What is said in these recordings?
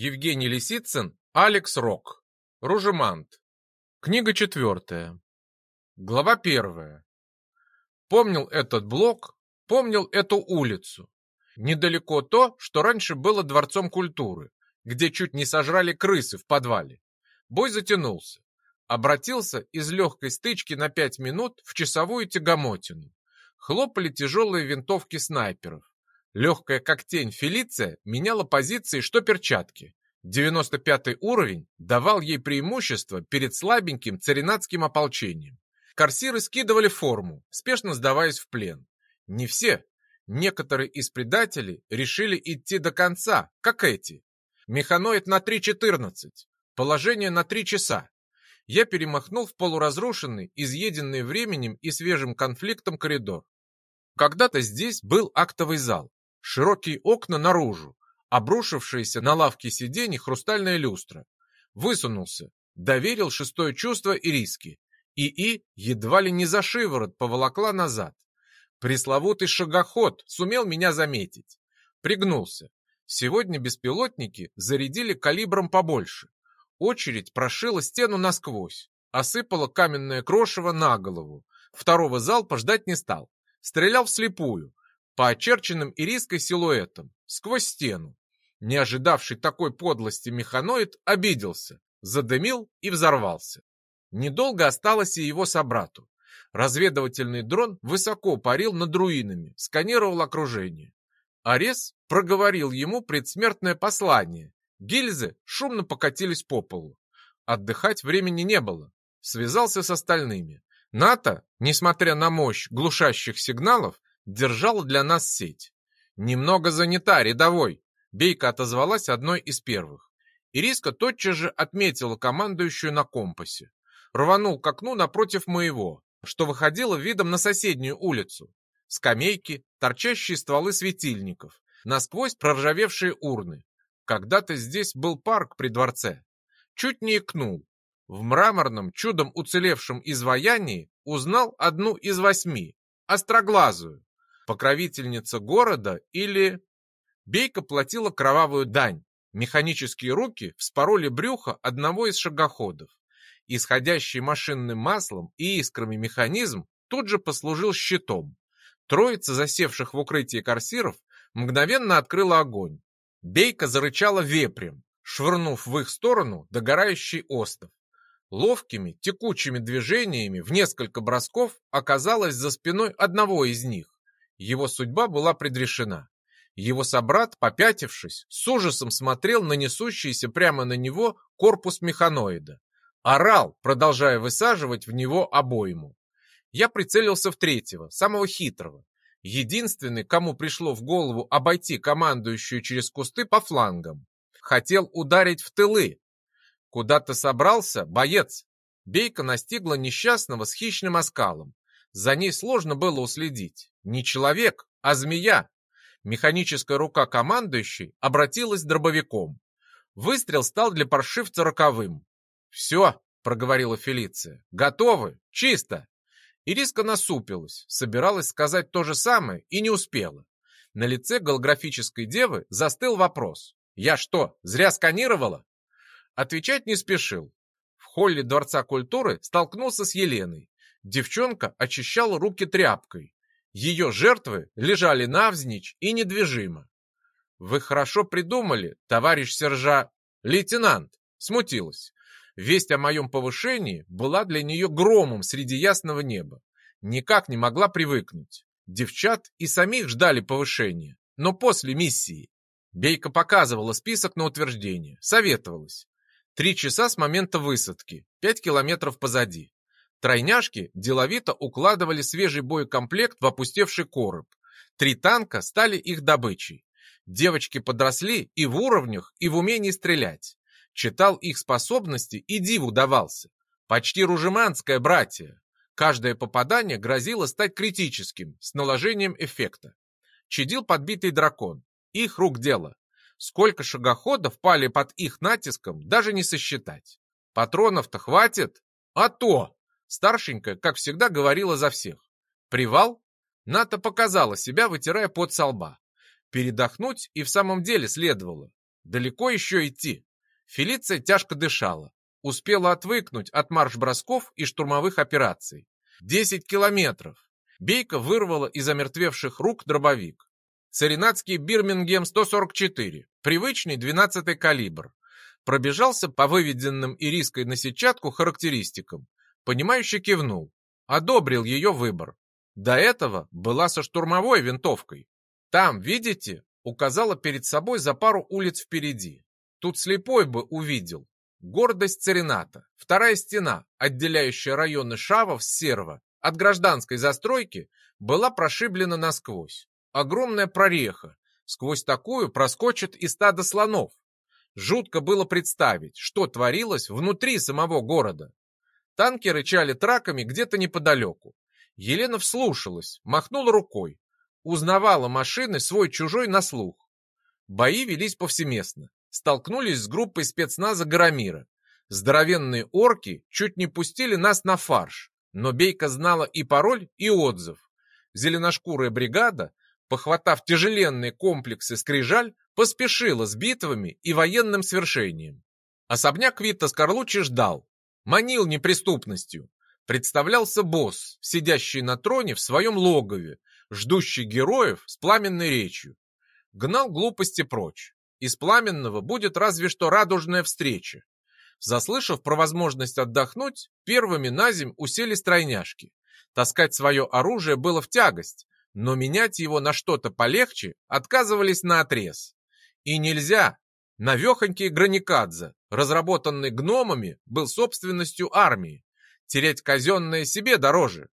Евгений Лисицын, Алекс Рок. Ружемант. Книга четвертая. Глава первая. Помнил этот блок, помнил эту улицу. Недалеко то, что раньше было дворцом культуры, где чуть не сожрали крысы в подвале. Бой затянулся. Обратился из легкой стычки на пять минут в часовую тягомотину. Хлопали тяжелые винтовки снайперов. Легкая как тень Фелиция меняла позиции, что перчатки. 95 уровень давал ей преимущество перед слабеньким царинатским ополчением. Корсиры скидывали форму, спешно сдаваясь в плен. Не все. Некоторые из предателей решили идти до конца, как эти. Механоид на 3.14. Положение на 3 часа. Я перемахнул в полуразрушенный, изъеденный временем и свежим конфликтом коридор. Когда-то здесь был актовый зал, широкие окна наружу, обрушившаяся на лавке сидений хрустальная люстра. Высунулся, доверил шестое чувство и риски. ИИ едва ли не за шиворот поволокла назад. Пресловутый шагоход сумел меня заметить. Пригнулся. Сегодня беспилотники зарядили калибром побольше. Очередь прошила стену насквозь, осыпала каменное крошево на голову. Второго залпа ждать не стал. Стрелял вслепую, по очерченным ириской силуэтам, сквозь стену. Не ожидавший такой подлости механоид обиделся, задымил и взорвался. Недолго осталось и его собрату. Разведывательный дрон высоко парил над руинами, сканировал окружение. Арес проговорил ему предсмертное послание. Гильзы шумно покатились по полу. Отдыхать времени не было. Связался с остальными. НАТО, несмотря на мощь глушащих сигналов, держала для нас сеть. «Немного занята, рядовой», — Бейка отозвалась одной из первых. Ириска тотчас же отметила командующую на компасе. Рванул к окну напротив моего, что выходило видом на соседнюю улицу. Скамейки, торчащие стволы светильников, насквозь проржавевшие урны. Когда-то здесь был парк при дворце. Чуть не икнул. В мраморном, чудом уцелевшем изваянии узнал одну из восьми, остроглазую, покровительница города или... Бейка платила кровавую дань. Механические руки вспороли брюхо одного из шагоходов. Исходящий машинным маслом и искрами механизм тут же послужил щитом. Троица засевших в укрытии корсиров мгновенно открыла огонь. Бейка зарычала вепрем, швырнув в их сторону догорающий остов. Ловкими, текучими движениями в несколько бросков оказалась за спиной одного из них. Его судьба была предрешена. Его собрат, попятившись, с ужасом смотрел на несущийся прямо на него корпус механоида. Орал, продолжая высаживать в него обойму. Я прицелился в третьего, самого хитрого. Единственный, кому пришло в голову обойти командующую через кусты по флангам. Хотел ударить в тылы. Куда ты собрался, боец? Бейка настигла несчастного с хищным оскалом. За ней сложно было уследить. Не человек, а змея. Механическая рука командующей обратилась дробовиком. Выстрел стал для паршивца роковым. «Все», — проговорила Фелиция, — «готовы, чисто». Ириска насупилась, собиралась сказать то же самое и не успела. На лице голографической девы застыл вопрос. «Я что, зря сканировала?» Отвечать не спешил. В холле Дворца культуры столкнулся с Еленой. Девчонка очищала руки тряпкой. Ее жертвы лежали навзничь и недвижимо. «Вы хорошо придумали, товарищ сержа...» «Лейтенант!» Смутилась. Весть о моем повышении была для нее громом среди ясного неба. Никак не могла привыкнуть. Девчат и самих ждали повышения, но после миссии. Бейка показывала список на утверждение, советовалась. Три часа с момента высадки, пять километров позади. Тройняшки деловито укладывали свежий боекомплект в опустевший короб. Три танка стали их добычей. Девочки подросли и в уровнях, и в умении стрелять. Читал их способности и диву давался. Почти ружеманское братья. Каждое попадание грозило стать критическим, с наложением эффекта. Чадил подбитый дракон. Их рук дело. Сколько шагоходов пали под их натиском, даже не сосчитать. Патронов-то хватит? А то! Старшенькая, как всегда, говорила за всех. Привал? Ната показала себя, вытирая пот со лба. Передохнуть и в самом деле следовало. Далеко еще идти. Фелиция тяжко дышала. Успела отвыкнуть от марш-бросков и штурмовых операций. Десять километров. Бейка вырвала из омертвевших рук дробовик. Царинатский Бирмингем 144, привычный 12-й калибр. Пробежался по выведенным ириской на сетчатку характеристикам. Понимающе кивнул. Одобрил ее выбор. До этого была со штурмовой винтовкой. Там, видите, указала перед собой за пару улиц впереди. Тут слепой бы увидел. Гордость Царината. Вторая стена, отделяющая районы Шавов с Серва от гражданской застройки, была прошиблена насквозь. Огромная прореха. Сквозь такую проскочит и стадо слонов. Жутко было представить, что творилось внутри самого города. Танки рычали траками где-то неподалеку. Елена вслушалась, махнула рукой. Узнавала машины свой-чужой на слух. Бои велись повсеместно. Столкнулись с группой спецназа Гарамира. Здоровенные орки чуть не пустили нас на фарш, но Бейка знала и пароль, и отзыв. Зеленошкурая бригада, похватав тяжеленные комплексы скрижаль, поспешила с битвами и военным свершением. Особняк Вита Скорлуччи ждал, манил неприступностью. Представлялся босс, сидящий на троне в своем логове, ждущий героев с пламенной речью. Гнал глупости прочь. Из пламенного будет разве что радужная встреча. Заслышав про возможность отдохнуть, первыми на земь усели стройняшки. Таскать свое оружие было в тягость, но менять его на что-то полегче отказывались на отрез. И нельзя. Навехонький граникадзе, разработанный гномами, был собственностью армии. Терять казенное себе дороже.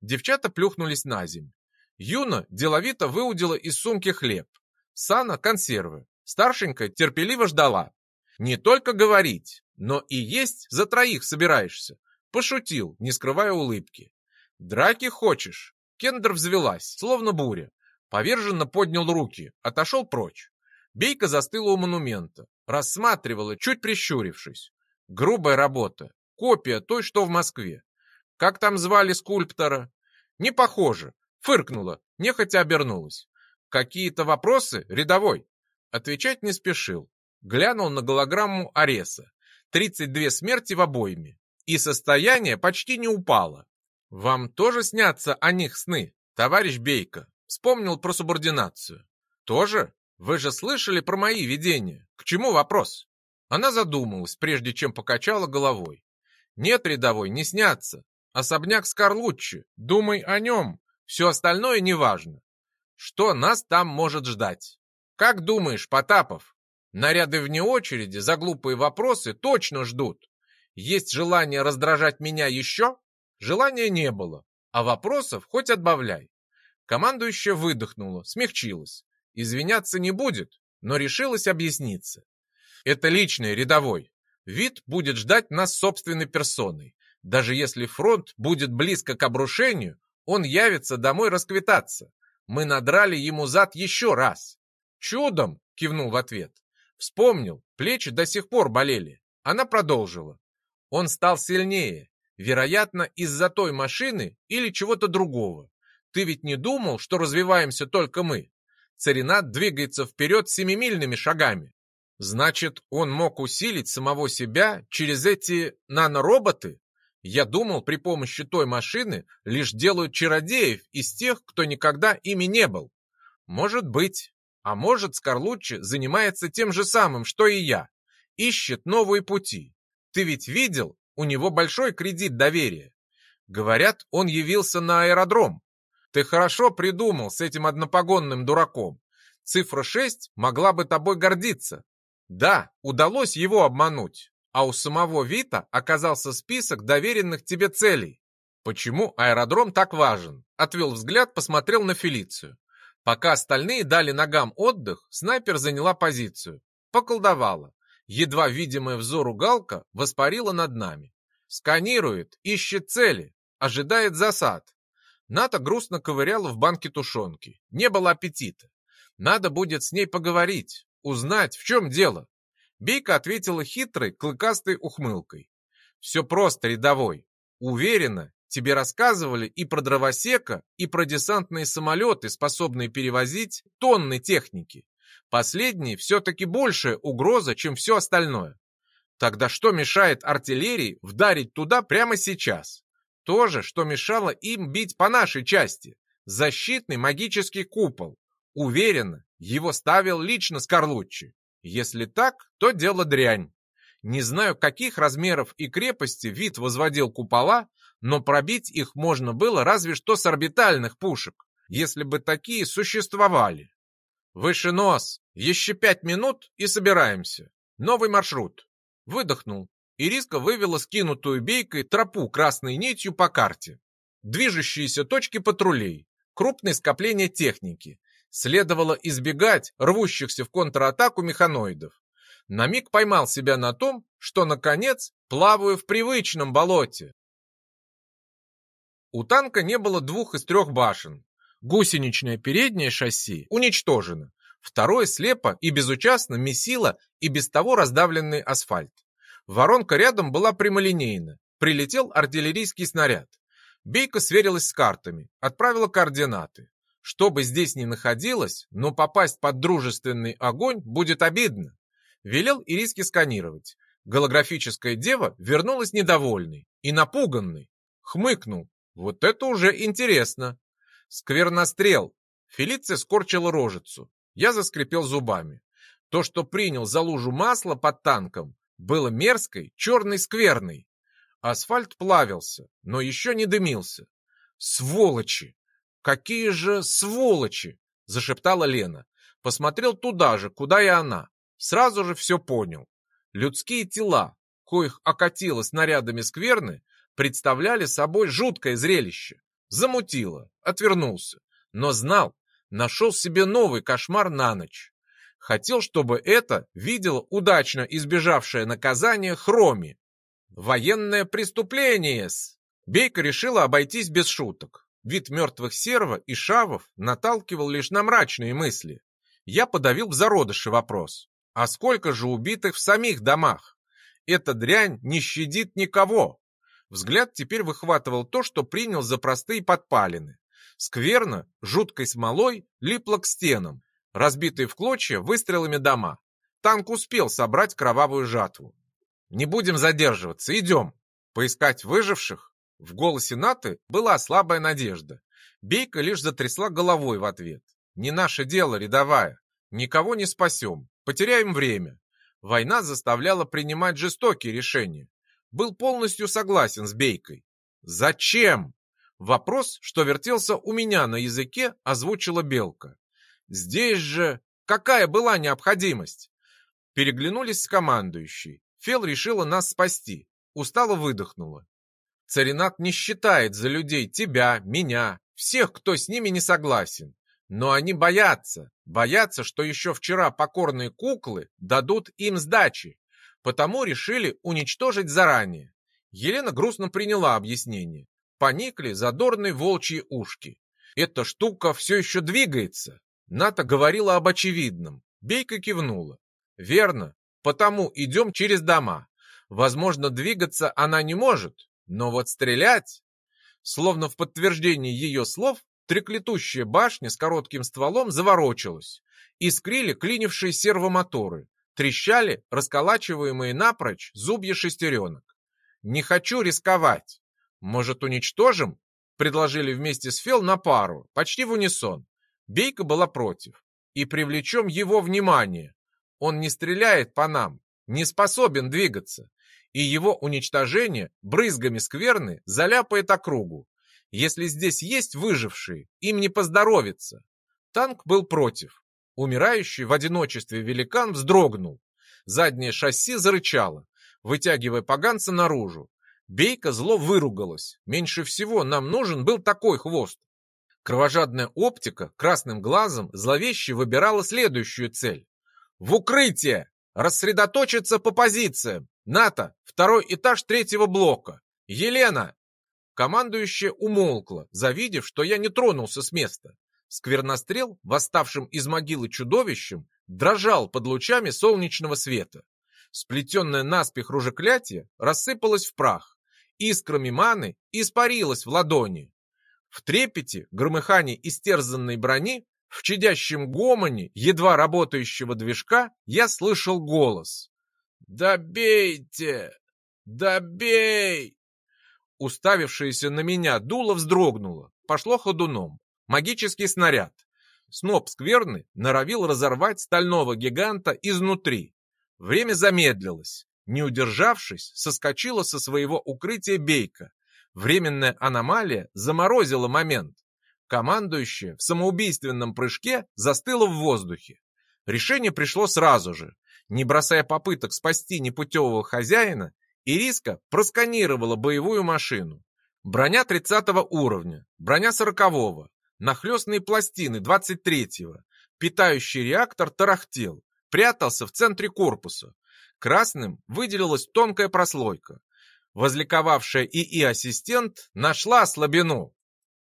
Девчата плюхнулись на земь. Юна деловито выудила из сумки хлеб. Сана – консервы. Старшенькая терпеливо ждала. Не только говорить, но и есть за троих собираешься. Пошутил, не скрывая улыбки. Драки хочешь? Кендер взвелась, словно буря. Поверженно поднял руки, отошел прочь. Бейка застыла у монумента, рассматривала, чуть прищурившись. Грубая работа, копия той, что в Москве. Как там звали скульптора? Не похоже. Фыркнула, нехотя обернулась. Какие-то вопросы, рядовой? Отвечать не спешил. Глянул на голограмму Ареса. 32 смерти в обойме. И состояние почти не упало. Вам тоже снятся о них сны, товарищ Бейка? Вспомнил про субординацию. Тоже? Вы же слышали про мои видения. К чему вопрос? Она задумалась, прежде чем покачала головой. Нет, рядовой, не снятся. Особняк Скорлуччи. Думай о нем. Все остальное неважно. Что нас там может ждать? Как думаешь, Потапов? Наряды вне очереди за глупые вопросы точно ждут. Есть желание раздражать меня еще? Желания не было, а вопросов хоть отбавляй. Командующая выдохнула, смягчилась. Извиняться не будет, но решилась объясниться. Это личный, рядовой. Вид будет ждать нас собственной персоной. Даже если фронт будет близко к обрушению, он явится домой расквитаться. Мы надрали ему зад еще раз. Чудом, кивнул в ответ. Вспомнил, плечи до сих пор болели. Она продолжила. Он стал сильнее, вероятно, из-за той машины или чего-то другого. Ты ведь не думал, что развиваемся только мы? Царинат двигается вперед семимильными шагами. Значит, он мог усилить самого себя через эти нанороботы? Я думал, при помощи той машины лишь делают чародеев из тех, кто никогда ими не был. Может быть. А может, Скорлуччи занимается тем же самым, что и я. Ищет новые пути. Ты ведь видел, у него большой кредит доверия. Говорят, он явился на аэродром. Ты хорошо придумал с этим однопогонным дураком. Цифра 6 могла бы тобой гордиться. Да, удалось его обмануть, а у самого Вита оказался список доверенных тебе целей. Почему аэродром так важен? Отвел взгляд, посмотрел на Фелицию. Пока остальные дали ногам отдых, снайпер заняла позицию. Поколдовала. Едва видимая взору галка воспарила над нами. Сканирует, ищет цели, ожидает засад. Ната грустно ковыряла в банке тушенки. Не было аппетита. Надо будет с ней поговорить, узнать, в чем дело. Бейка ответила хитрой, клыкастой ухмылкой. Все просто, рядовой. Уверена, тебе рассказывали и про дровосека, и про десантные самолеты, способные перевозить тонны техники. Последний все-таки большая угроза, чем все остальное. Тогда что мешает артиллерии вдарить туда прямо сейчас? То же, что мешало им бить по нашей части. Защитный магический купол. Уверенно, его ставил лично Скорлуччи. Если так, то дело дрянь. Не знаю, каких размеров и крепости вид возводил купола, но пробить их можно было разве что с орбитальных пушек, если бы такие существовали. Выше нос, еще пять минут и собираемся. Новый маршрут. Выдохнул. Ириска вывела скинутую бейкой тропу красной нитью по карте. Движущиеся точки патрулей, крупные скопления техники. Следовало избегать рвущихся в контратаку механоидов на миг поймал себя на том, что, наконец, плаваю в привычном болоте. У танка не было двух из трех башен. Гусеничное переднее шасси уничтожено. Второе слепо и безучастно месило и без того раздавленный асфальт. Воронка рядом была прямолинейна. Прилетел артиллерийский снаряд. Бейка сверилась с картами, отправила координаты. Что бы здесь ни находилось, но попасть под дружественный огонь будет обидно. Велел Ириске сканировать. Голографическая дева вернулась недовольной и напуганной. Хмыкнул. Вот это уже интересно. Сквернострел. Фелиция скорчила рожицу. Я заскрипел зубами. То, что принял за лужу масла под танком, было мерзкой, черной скверной. Асфальт плавился, но еще не дымился. «Сволочи! Какие же сволочи!» — зашептала Лена. Посмотрел туда же, куда и она. Сразу же все понял. Людские тела, коих окатило снарядами скверны, представляли собой жуткое зрелище. Замутило, отвернулся, но знал, нашел себе новый кошмар на ночь. Хотел, чтобы это видела удачно избежавшее наказание Хроми. Военное преступление -с. Бейка решила обойтись без шуток. Вид мертвых серва и шавов наталкивал лишь на мрачные мысли. Я подавил в зародыше вопрос. А сколько же убитых в самих домах? Эта дрянь не щадит никого. Взгляд теперь выхватывал то, что принял за простые подпалины. Скверно, жуткой смолой, липло к стенам, разбитые в клочья выстрелами дома. Танк успел собрать кровавую жатву. «Не будем задерживаться, идем!» Поискать выживших? В голосе Наты была слабая надежда. Бейка лишь затрясла головой в ответ. «Не наше дело, рядовая. Никого не спасем. Потеряем время. Война заставляла принимать жестокие решения. Был полностью согласен с Бейкой. Зачем? Вопрос, что вертелся у меня на языке, озвучила Белка. Здесь же какая была необходимость? Переглянулись с командующей. Фел решила нас спасти. Устало выдохнула. Царинат не считает за людей тебя, меня, всех, кто с ними не согласен. Но они боятся, боятся, что еще вчера покорные куклы дадут им сдачи, потому решили уничтожить заранее. Елена грустно приняла объяснение. Поникли задорные волчьи ушки. Эта штука все еще двигается. Ната говорила об очевидном. Бейка кивнула. Верно, потому идем через дома. Возможно, двигаться она не может, но вот стрелять... Словно в подтверждение ее слов, Треклетущая башня с коротким стволом заворочилась. Искрили клинившие сервомоторы. Трещали расколачиваемые напрочь зубья шестеренок. «Не хочу рисковать. Может, уничтожим?» Предложили вместе с Фел на пару, почти в унисон. Бейка была против. И привлечем его внимание. Он не стреляет по нам, не способен двигаться. И его уничтожение брызгами скверны заляпает округу. Если здесь есть выжившие, им не поздоровится. Танк был против. Умирающий в одиночестве великан вздрогнул. Заднее шасси зарычало, вытягивая поганца наружу. Бейка зло выругалась. Меньше всего нам нужен был такой хвост. Кровожадная оптика красным глазом зловеще выбирала следующую цель. В укрытие! Рассредоточиться по позициям! НАТО! Второй этаж третьего блока! Елена! Командующая умолкла, завидев, что я не тронулся с места. Сквернострел, восставшим из могилы чудовищем, дрожал под лучами солнечного света. Сплетенное наспех ружеклятие рассыпалось в прах. Искрами маны испарилось в ладони. В трепете громыхание истерзанной брони В чадящем гомоне едва работающего движка я слышал голос. «Добейте! Добей!» Уставившееся на меня дуло вздрогнуло, пошло ходуном. Магический снаряд. Сноп скверны норовил разорвать стального гиганта изнутри. Время замедлилось. Не удержавшись, соскочила со своего укрытия бейка. Временная аномалия заморозила момент. Командующая в самоубийственном прыжке застыла в воздухе. Решение пришло сразу же. Не бросая попыток спасти непутевого хозяина, Ириска просканировала боевую машину. Броня 30 уровня, броня 40 нахлестные пластины 23-го. Питающий реактор тарахтел, прятался в центре корпуса. Красным выделилась тонкая прослойка. Возликовавшая ИИ-ассистент нашла слабину.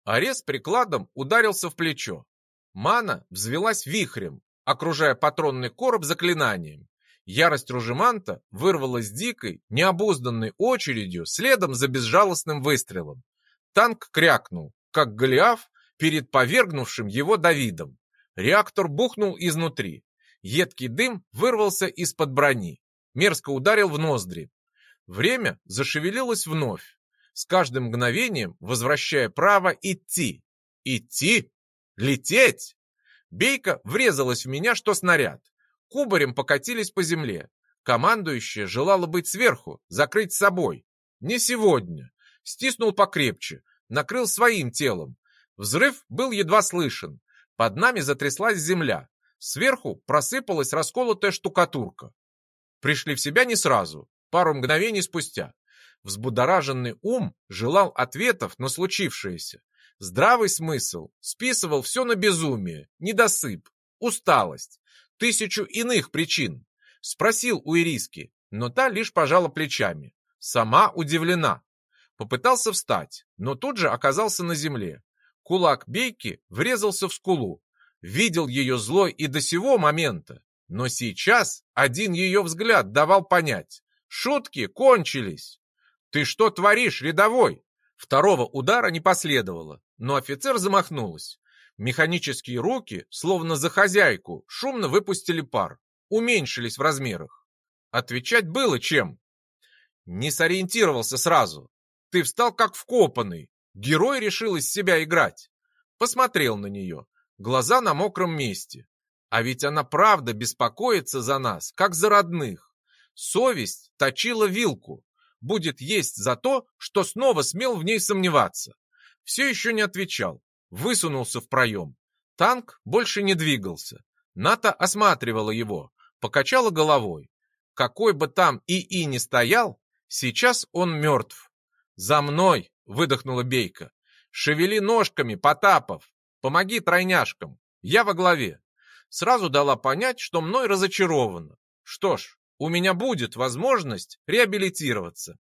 Арес прикладом ударился в плечо. Мана взвелась вихрем, окружая патронный короб заклинанием. Ярость Ружеманта вырвалась дикой, необузданной очередью следом за безжалостным выстрелом. Танк крякнул, как Голиаф перед повергнувшим его Давидом. Реактор бухнул изнутри. Едкий дым вырвался из-под брони. Мерзко ударил в ноздри. Время зашевелилось вновь, с каждым мгновением возвращая право идти. Идти? Лететь? Бейка врезалась в меня, что снаряд. Кубарем покатились по земле. Командующая желала быть сверху, закрыть собой. Не сегодня. Стиснул покрепче, накрыл своим телом, Взрыв был едва слышен. Под нами затряслась земля. Сверху просыпалась расколотая штукатурка. Пришли в себя не сразу, пару мгновений спустя. Взбудораженный ум желал ответов на случившееся. Здравый смысл списывал все на безумие, недосып, усталость, тысячу иных причин. Спросил у Ириски, но та лишь пожала плечами. Сама удивлена. Попытался встать, но тут же оказался на земле. Кулак Бейки врезался в скулу. Видел ее злой и до сего момента. Но сейчас один ее взгляд давал понять. Шутки кончились. «Ты что творишь, рядовой?» Второго удара не последовало, но офицер замахнулась. Механические руки, словно за хозяйку, шумно выпустили пар, уменьшились в размерах. Отвечать было чем. Не сориентировался сразу. Ты встал как вкопанный, Герой решил из себя играть. Посмотрел на нее. Глаза на мокром месте. А ведь она правда беспокоится за нас, как за родных. Совесть точила вилку. Будет есть за то, что снова смел в ней сомневаться. Все еще не отвечал. Высунулся в проем. Танк больше не двигался. Ната осматривала его, покачала головой. Какой бы там ИИ ни стоял, сейчас он мертв. «За мной!» выдохнула Бейка. «Шевели ножками, Потапов! Помоги тройняшкам! Я во главе!» Сразу дала понять, что мной разочарована. Что ж, у меня будет возможность реабилитироваться.